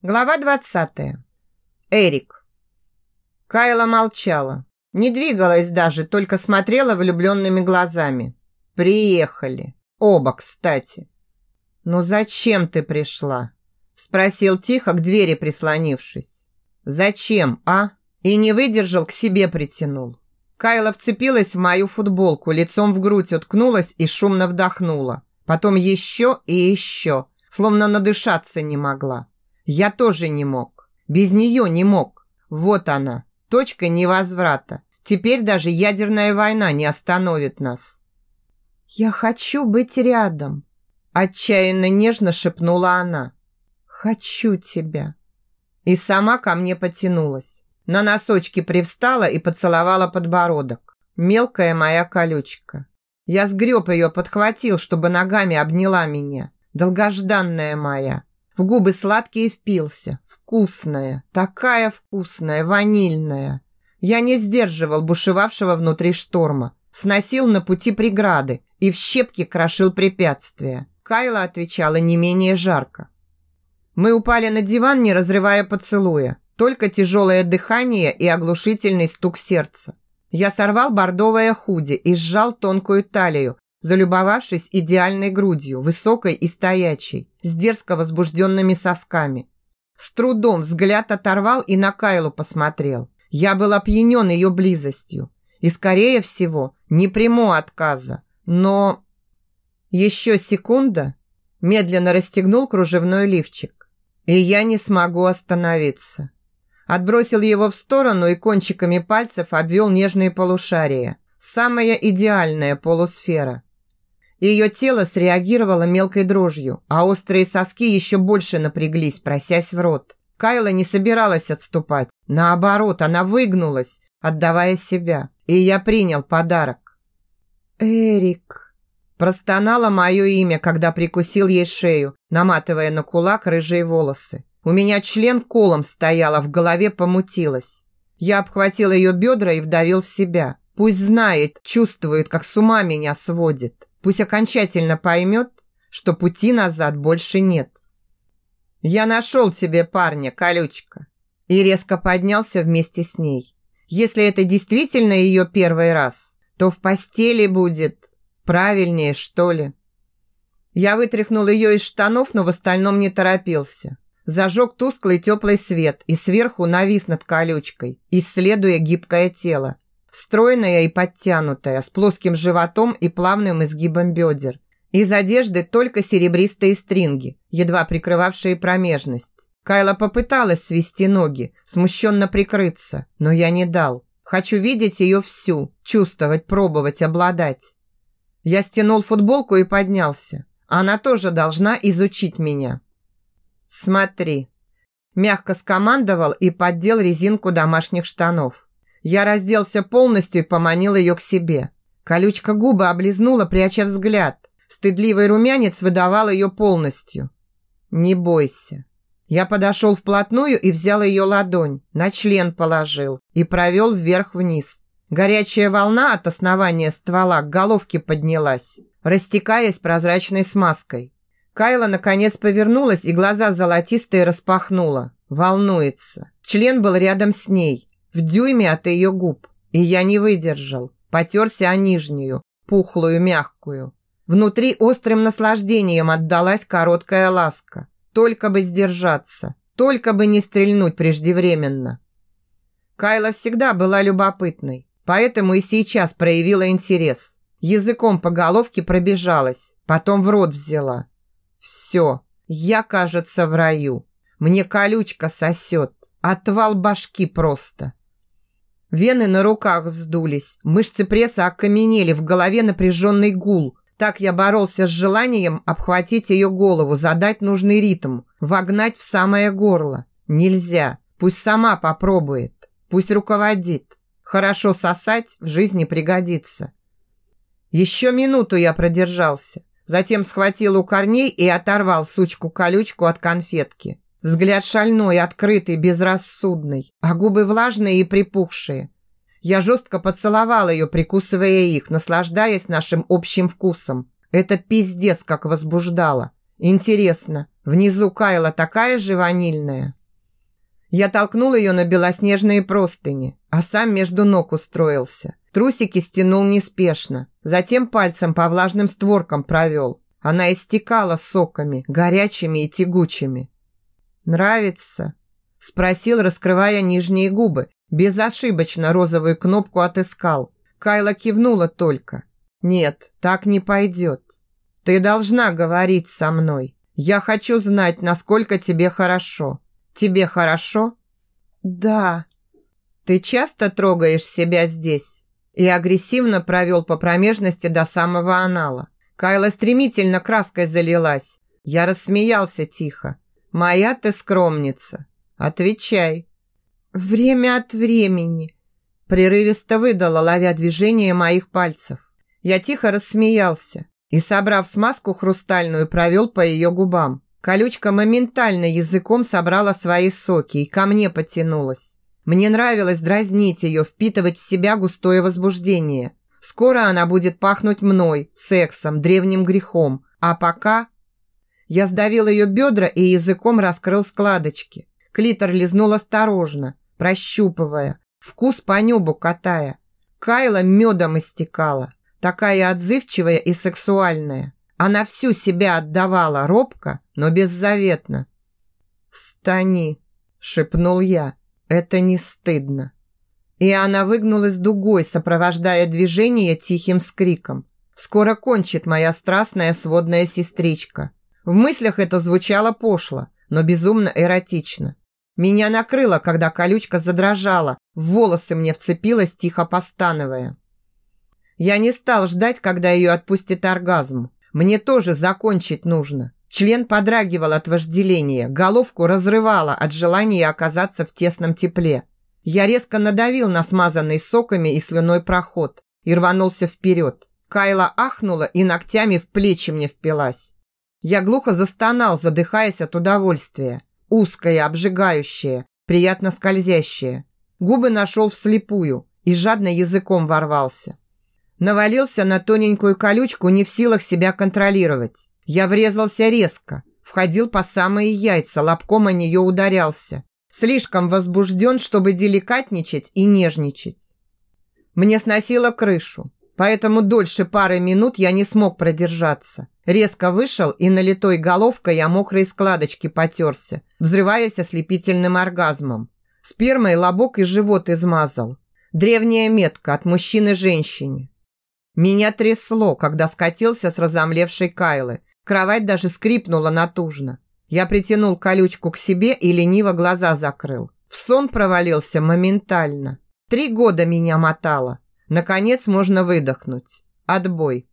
Глава 20. Эрик. Кайла молчала. Не двигалась даже, только смотрела влюбленными глазами. Приехали. Оба, кстати. «Ну зачем ты пришла?» Спросил тихо, к двери прислонившись. «Зачем, а?» И не выдержал, к себе притянул. Кайла вцепилась в мою футболку, лицом в грудь уткнулась и шумно вдохнула. Потом еще и еще, словно надышаться не могла. Я тоже не мог. Без нее не мог. Вот она, точка невозврата. Теперь даже ядерная война не остановит нас. «Я хочу быть рядом», – отчаянно нежно шепнула она. «Хочу тебя». И сама ко мне потянулась. На носочки привстала и поцеловала подбородок. Мелкая моя колючка. Я сгреб ее, подхватил, чтобы ногами обняла меня. Долгожданная моя. В губы сладкие впился. Вкусная, такая вкусная, ванильная. Я не сдерживал бушевавшего внутри шторма. Сносил на пути преграды и в щепки крошил препятствия. Кайла отвечала не менее жарко. Мы упали на диван, не разрывая поцелуя. Только тяжелое дыхание и оглушительный стук сердца. Я сорвал бордовое худи и сжал тонкую талию, залюбовавшись идеальной грудью, высокой и стоячей, с дерзко возбужденными сосками. С трудом взгляд оторвал и на Кайлу посмотрел. Я был опьянен ее близостью. И, скорее всего, не приму отказа. Но... Еще секунда. Медленно расстегнул кружевной лифчик. И я не смогу остановиться. Отбросил его в сторону и кончиками пальцев обвел нежные полушария. Самая идеальная полусфера. Ее тело среагировало мелкой дрожью, а острые соски еще больше напряглись, просясь в рот. Кайла не собиралась отступать. Наоборот, она выгнулась, отдавая себя. И я принял подарок. «Эрик», простонало мое имя, когда прикусил ей шею, наматывая на кулак рыжие волосы. У меня член колом стоял, а в голове помутилось. Я обхватил ее бедра и вдавил в себя. Пусть знает, чувствует, как с ума меня сводит. Пусть окончательно поймет, что пути назад больше нет. «Я нашел тебе парня, колючка!» И резко поднялся вместе с ней. Если это действительно ее первый раз, то в постели будет правильнее, что ли. Я вытряхнул ее из штанов, но в остальном не торопился. Зажег тусклый теплый свет и сверху навис над колючкой, исследуя гибкое тело. Стройная и подтянутая, с плоским животом и плавным изгибом бедер. Из одежды только серебристые стринги, едва прикрывавшие промежность. Кайла попыталась свести ноги, смущенно прикрыться, но я не дал. Хочу видеть ее всю, чувствовать, пробовать, обладать. Я стянул футболку и поднялся. Она тоже должна изучить меня. «Смотри». Мягко скомандовал и поддел резинку домашних штанов. Я разделся полностью и поманил ее к себе. Колючка губы облизнула, пряча взгляд. Стыдливый румянец выдавал ее полностью. «Не бойся». Я подошел вплотную и взял ее ладонь, на член положил и провел вверх-вниз. Горячая волна от основания ствола к головке поднялась, растекаясь прозрачной смазкой. Кайла наконец повернулась и глаза золотистые распахнула. Волнуется. Член был рядом с ней в дюйме от ее губ. И я не выдержал. Потерся о нижнюю, пухлую, мягкую. Внутри острым наслаждением отдалась короткая ласка. Только бы сдержаться, только бы не стрельнуть преждевременно. Кайла всегда была любопытной, поэтому и сейчас проявила интерес. Языком по головке пробежалась, потом в рот взяла. Все, я, кажется, в раю. Мне колючка сосет, отвал башки просто. Вены на руках вздулись, мышцы пресса окаменели, в голове напряженный гул. Так я боролся с желанием обхватить ее голову, задать нужный ритм, вогнать в самое горло. Нельзя, пусть сама попробует, пусть руководит. Хорошо сосать в жизни пригодится. Еще минуту я продержался, затем схватил у корней и оторвал сучку-колючку от конфетки. Взгляд шальной, открытый, безрассудный, а губы влажные и припухшие. Я жестко поцеловал ее, прикусывая их, наслаждаясь нашим общим вкусом. Это пиздец как возбуждало. Интересно, Внизу Кайла такая же ванильная. Я толкнул ее на белоснежные простыни, а сам между ног устроился. Трусики стянул неспешно, затем пальцем по влажным створкам провел. Она истекала соками, горячими и тягучими. «Нравится?» – спросил, раскрывая нижние губы. Безошибочно розовую кнопку отыскал. Кайла кивнула только. «Нет, так не пойдет. Ты должна говорить со мной. Я хочу знать, насколько тебе хорошо. Тебе хорошо?» «Да». «Ты часто трогаешь себя здесь?» И агрессивно провел по промежности до самого анала. Кайла стремительно краской залилась. Я рассмеялся тихо. «Моя ты скромница. Отвечай». «Время от времени», Прерывисто выдала, ловя движение моих пальцев. Я тихо рассмеялся и, собрав смазку хрустальную, провел по ее губам. Колючка моментально языком собрала свои соки и ко мне потянулась. Мне нравилось дразнить ее, впитывать в себя густое возбуждение. Скоро она будет пахнуть мной, сексом, древним грехом. А пока... Я сдавил ее бедра и языком раскрыл складочки. Клитор лизнул осторожно, прощупывая, вкус по небу катая. Кайла медом истекала, такая отзывчивая и сексуальная. Она всю себя отдавала робко, но беззаветно. «Стани!» – шепнул я. «Это не стыдно!» И она выгнулась дугой, сопровождая движение тихим скриком. «Скоро кончит моя страстная сводная сестричка!» В мыслях это звучало пошло, но безумно эротично. Меня накрыло, когда колючка задрожала, в волосы мне вцепилась, тихо постановая. Я не стал ждать, когда ее отпустит оргазм. Мне тоже закончить нужно. Член подрагивал от вожделения, головку разрывало от желания оказаться в тесном тепле. Я резко надавил на смазанный соками и слюной проход и рванулся вперед. Кайла ахнула и ногтями в плечи мне впилась. Я глухо застонал, задыхаясь от удовольствия. Узкое, обжигающее, приятно скользящее. Губы нашел вслепую и жадно языком ворвался. Навалился на тоненькую колючку, не в силах себя контролировать. Я врезался резко, входил по самые яйца, лобком о нее ударялся. Слишком возбужден, чтобы деликатничать и нежничать. Мне сносило крышу, поэтому дольше пары минут я не смог продержаться. Резко вышел и налитой головкой я мокрые складочки потерся, взрываясь ослепительным оргазмом. Спермой лобок и живот измазал. Древняя метка от мужчины женщине. Меня трясло, когда скатился с разомлевшей Кайлы. Кровать даже скрипнула натужно. Я притянул колючку к себе и лениво глаза закрыл. В сон провалился моментально. Три года меня мотало. Наконец можно выдохнуть. Отбой.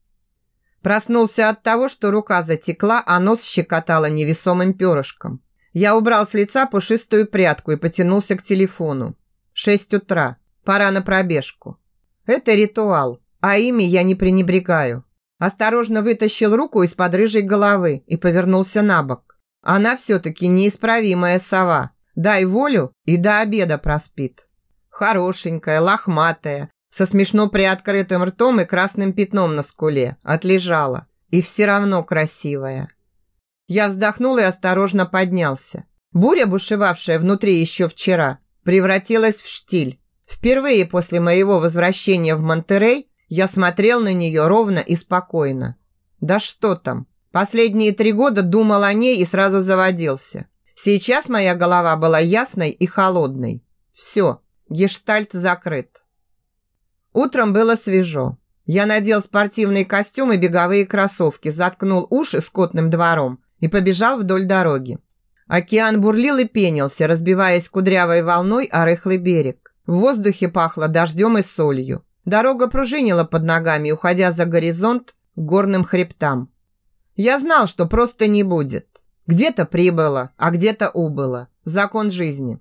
Проснулся от того, что рука затекла, а нос щекотала невесомым перышком. Я убрал с лица пушистую прядку и потянулся к телефону. Шесть утра. Пора на пробежку. Это ритуал, а ими я не пренебрегаю. Осторожно вытащил руку из-под рыжей головы и повернулся на бок. Она все-таки неисправимая сова. Дай волю и до обеда проспит. Хорошенькая, лохматая, со смешно приоткрытым ртом и красным пятном на скуле. Отлежала. И все равно красивая. Я вздохнул и осторожно поднялся. Буря, бушевавшая внутри еще вчера, превратилась в штиль. Впервые после моего возвращения в Монтерей я смотрел на нее ровно и спокойно. Да что там, последние три года думал о ней и сразу заводился. Сейчас моя голова была ясной и холодной. Все, гештальт закрыт. Утром было свежо. Я надел спортивный костюм и беговые кроссовки, заткнул уши скотным двором и побежал вдоль дороги. Океан бурлил и пенился, разбиваясь кудрявой волной о рыхлый берег. В воздухе пахло дождем и солью. Дорога пружинила под ногами, уходя за горизонт к горным хребтам. Я знал, что просто не будет. Где-то прибыло, а где-то убыло. Закон жизни.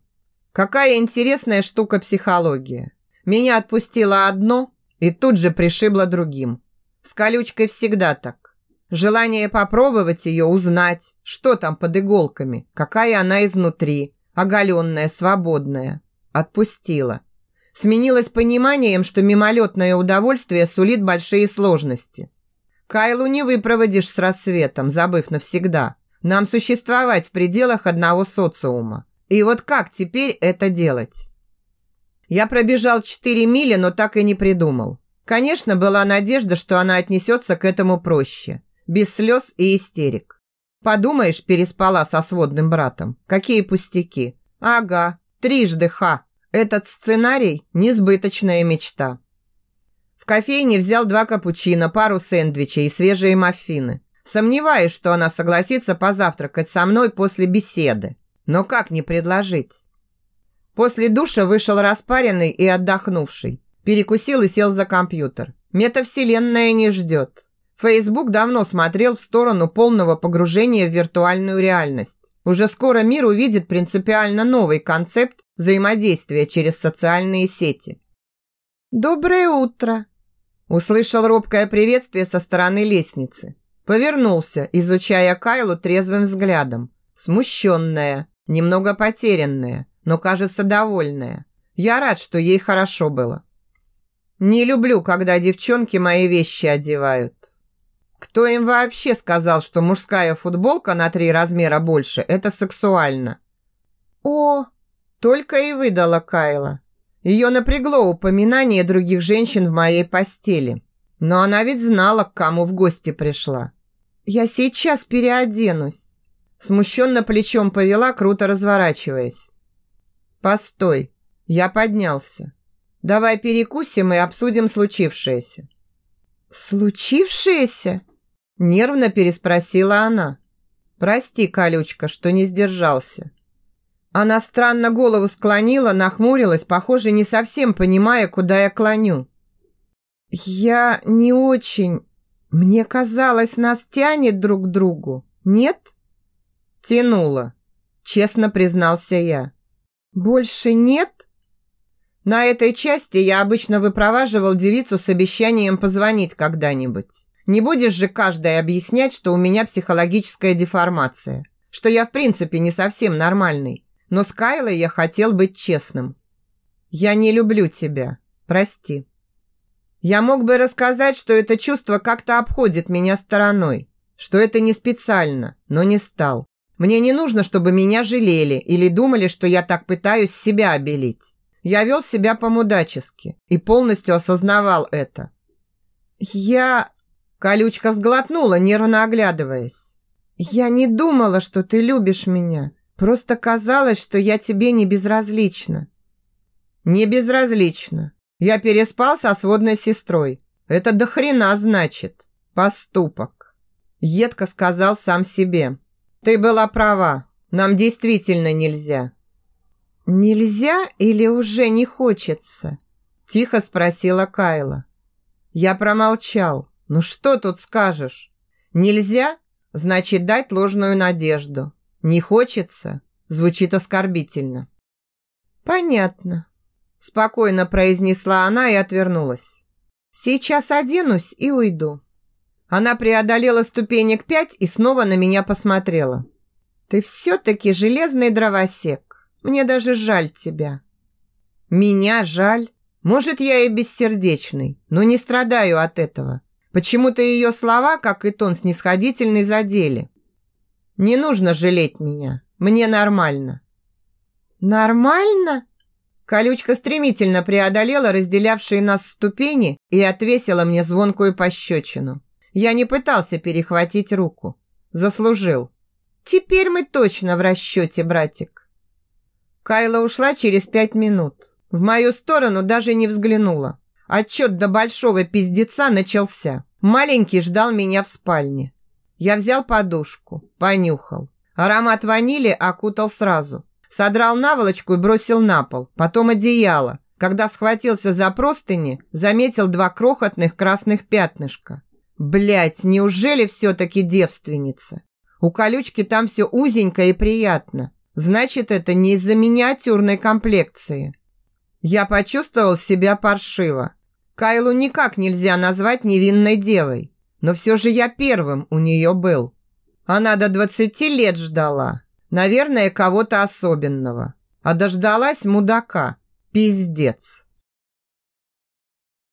Какая интересная штука психология. Меня отпустило одно и тут же пришибло другим. С колючкой всегда так. Желание попробовать ее, узнать, что там под иголками, какая она изнутри, оголенная, свободная. Отпустила. Сменилось пониманием, что мимолетное удовольствие сулит большие сложности. Кайлу не выпроводишь с рассветом, забыв навсегда. Нам существовать в пределах одного социума. И вот как теперь это делать? Я пробежал 4 мили, но так и не придумал. Конечно, была надежда, что она отнесется к этому проще, без слез и истерик. Подумаешь, переспала со сводным братом. Какие пустяки. Ага, трижды ха. Этот сценарий – несбыточная мечта. В кофейне взял два капучино, пару сэндвичей и свежие маффины. Сомневаюсь, что она согласится позавтракать со мной после беседы. Но как не предложить? После душа вышел распаренный и отдохнувший. Перекусил и сел за компьютер. Метавселенная не ждет. Фейсбук давно смотрел в сторону полного погружения в виртуальную реальность. Уже скоро мир увидит принципиально новый концепт взаимодействия через социальные сети. «Доброе утро!» Услышал робкое приветствие со стороны лестницы. Повернулся, изучая Кайлу трезвым взглядом. Смущенная, немного потерянная, но, кажется, довольная. Я рад, что ей хорошо было. Не люблю, когда девчонки мои вещи одевают. Кто им вообще сказал, что мужская футболка на три размера больше – это сексуально? О, только и выдала Кайла. Ее напрягло упоминание других женщин в моей постели. Но она ведь знала, к кому в гости пришла. «Я сейчас переоденусь». Смущенно плечом повела, круто разворачиваясь. «Постой». Я поднялся. «Давай перекусим и обсудим случившееся». «Случившееся?» Нервно переспросила она. «Прости, колючка, что не сдержался». Она странно голову склонила, нахмурилась, похоже, не совсем понимая, куда я клоню. «Я не очень...» Мне казалось, нас тянет друг к другу, нет? Тянуло, честно признался я. Больше нет? На этой части я обычно выпроваживал девицу с обещанием позвонить когда-нибудь. Не будешь же каждой объяснять, что у меня психологическая деформация, что я в принципе не совсем нормальный. Но с Кайлой я хотел быть честным. Я не люблю тебя. Прости. Я мог бы рассказать, что это чувство как-то обходит меня стороной, что это не специально, но не стал. Мне не нужно, чтобы меня жалели или думали, что я так пытаюсь себя обелить. Я вел себя по-мудачески и полностью осознавал это. Я... Колючка сглотнула, нервно оглядываясь. Я не думала, что ты любишь меня. Просто казалось, что я тебе не безразлична. Не безразлична. Я переспал со сводной сестрой. Это до хрена значит. Поступок. Едко сказал сам себе. Ты была права. Нам действительно нельзя. Нельзя или уже не хочется? Тихо спросила Кайла. Я промолчал. Ну что тут скажешь? Нельзя? Значит, дать ложную надежду. Не хочется? Звучит оскорбительно. Понятно. Спокойно произнесла она и отвернулась. Сейчас оденусь и уйду. Она преодолела ступенек пять и снова на меня посмотрела. Ты все-таки железный дровосек. Мне даже жаль тебя. Меня жаль? Может, я и бессердечный, но не страдаю от этого. Почему-то ее слова, как и тон снисходительный, задели. Не нужно жалеть меня. Мне нормально. Нормально? Колючка стремительно преодолела разделявшие нас ступени и отвесила мне звонкую пощечину. Я не пытался перехватить руку. Заслужил. Теперь мы точно в расчете, братик. Кайла ушла через пять минут. В мою сторону даже не взглянула. Отчет до большого пиздеца начался. Маленький ждал меня в спальне. Я взял подушку, понюхал. Аромат ванили окутал сразу. Содрал наволочку и бросил на пол, потом одеяло. Когда схватился за простыни, заметил два крохотных красных пятнышка. Блять, неужели все-таки девственница? У колючки там все узенько и приятно. Значит, это не из-за миниатюрной комплекции. Я почувствовал себя паршиво. Кайлу никак нельзя назвать невинной девой. Но все же я первым у нее был. Она до 20 лет ждала. Наверное, кого-то особенного. А дождалась мудака. Пиздец.